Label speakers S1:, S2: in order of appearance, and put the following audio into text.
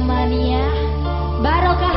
S1: Mania. Barokah